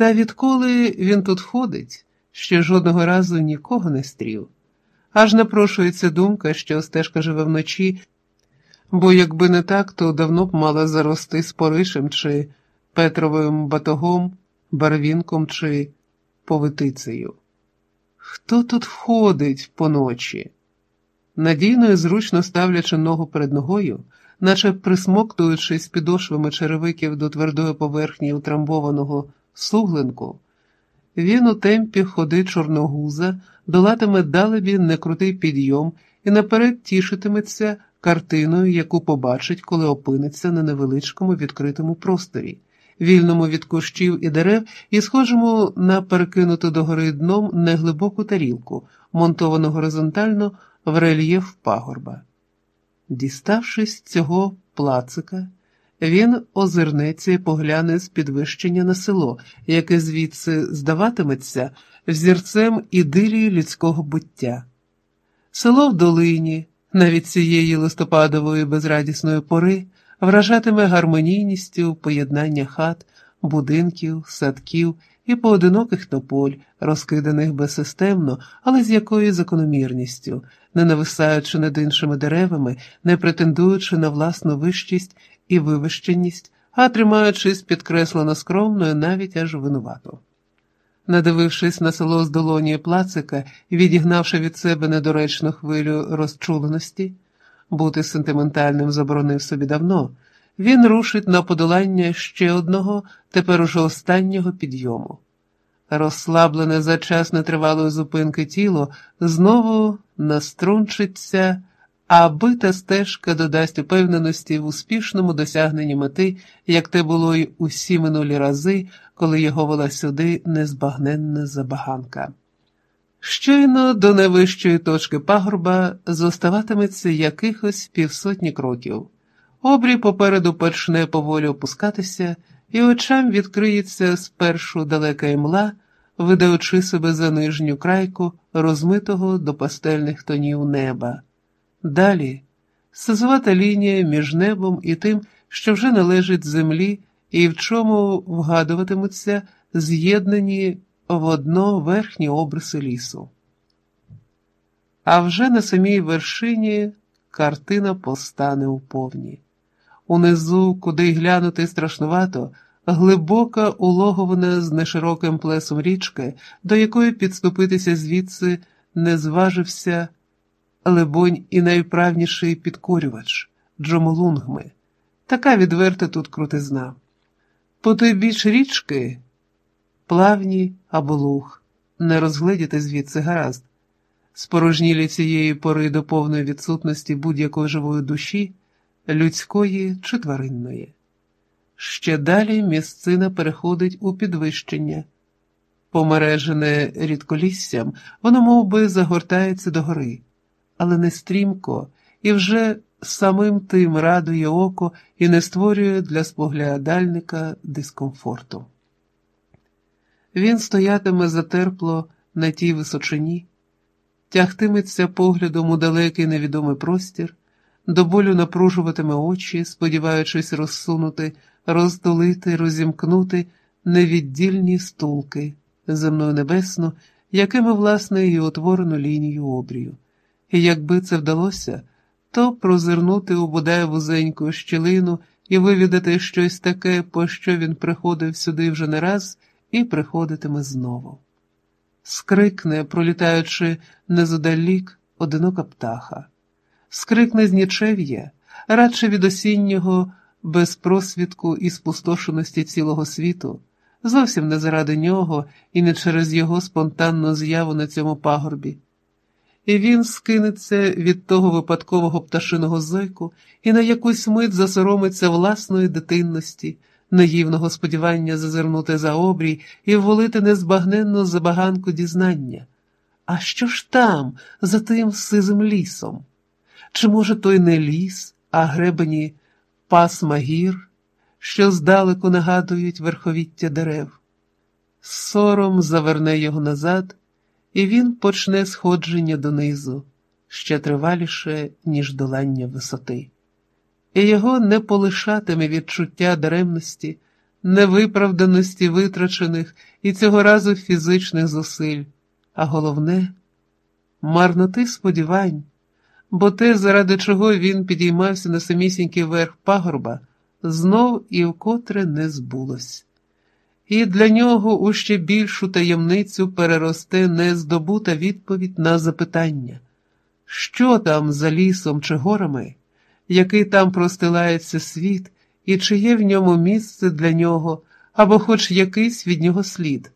Та відколи він тут ходить, ще жодного разу нікого не стрів. Аж напрошується думка, що стежка живе вночі, бо якби не так, то давно б мала зарости споришем чи Петровим батогом, барвінком чи повитицею. Хто тут входить поночі? Надійно і зручно ставлячи ногу перед ногою, наче присмоктуючись підошвами черевиків до твердої поверхні утрамбованого суглинку, він у темпі ходи чорногуза долатиме далебі некрутий підйом і наперед тішитиметься картиною, яку побачить, коли опиниться на невеличкому відкритому просторі, вільному від кущів і дерев, і схожому на перекинуту догори дном неглибоку тарілку, монтовану горизонтально в рельєф пагорба. Діставшись цього плацика, він озирнеться і погляне з підвищення на село, яке звідси здаватиметься взірцем ідилії людського буття. Село в долині, навіть цієї листопадової безрадісної пори, вражатиме гармонійністю поєднання хат, будинків, садків і поодиноких тополь, розкиданих безсистемно, але з якою закономірністю, не нависаючи над іншими деревами, не претендуючи на власну вищість і вивищеність, а тримаючись підкреслено скромно і навіть аж винувато. Надивившись на село з долоні плацика і відігнавши від себе недоречну хвилю розчуленості, бути сентиментальним заборонив собі давно, він рушить на подолання ще одного, тепер уже останнього підйому. Розслаблене за час нетривалої зупинки тіло знову наструнчиться а бита стежка додасть упевненості в успішному досягненні мети, як те було й усі минулі рази, коли його вела сюди незбагненна забаганка. Щойно до найвищої точки пагорба зоставатиметься якихось півсотні кроків. Обрій попереду почне поволі опускатися, і очам відкриється спершу далека імла, видаючи себе за нижню крайку розмитого до пастельних тонів неба. Далі сизувата лінія між небом і тим, що вже належить землі, і в чому вгадуватимуться з'єднані в одно верхні обриси лісу. А вже на самій вершині картина постане у повні. Унизу, куди глянути страшнувато, глибока улогована з нешироким плесом річки, до якої підступитися звідси не зважився либонь, і найправніший підкорювач Джомолунгми. Така відверта тут крутизна. По той біч річки плавні або луг, не розгледіти звідси гаразд, спорожнілі цієї пори до повної відсутності будь-якої живої душі, людської чи тваринної. Ще далі місцина переходить у підвищення. Помережене рідколіссям, воно мов би, загортається до гори але не стрімко, і вже самим тим радує око і не створює для споглядальника дискомфорту. Він стоятиме затерпло на тій височині, тягтиметься поглядом у далекий невідомий простір, до болю напружуватиме очі, сподіваючись розсунути, роздолити, розімкнути невіддільні стулки земною небесну, якими, власне, і утворену лінію обрію і якби це вдалося, то прозирнути у бодай вузеньку щілину і вивідати щось таке, по що він приходив сюди вже не раз, і приходитиме знову. Скрикне, пролітаючи незадалік, одинока птаха, скрикне з нічев'я, радше від осіннього безпросвідку і спустошеності цілого світу, зовсім не заради нього і не через його спонтанну з'яву на цьому пагорбі і він скинеться від того випадкового пташиного зойку і на якусь мить засоромиться власної дитинності, наївного сподівання зазирнути за обрій і вволити незбагненну забаганку дізнання. А що ж там, за тим сизим лісом? Чи, може, той не ліс, а гребені пасма гір, що здалеку нагадують верховіття дерев? Сором заверне його назад і він почне сходження донизу ще триваліше, ніж долання висоти, і його не полишатиме відчуття даремності, невиправданості витрачених і цього разу фізичних зусиль, а головне марноти сподівань, бо те, заради чого він підіймався на самісінький верх пагорба, знов і вкотре не збулось. І для нього у ще більшу таємницю переросте нездобута відповідь на запитання, що там за лісом чи горами, який там простилається світ, і чи є в ньому місце для нього або хоч якийсь від нього слід.